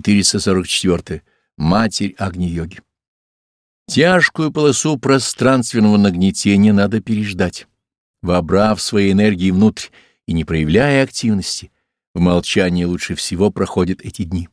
444. Матерь Агни-йоги. Тяжкую полосу пространственного нагнетения надо переждать, вобрав свои энергии внутрь и не проявляя активности. В молчании лучше всего проходят эти дни.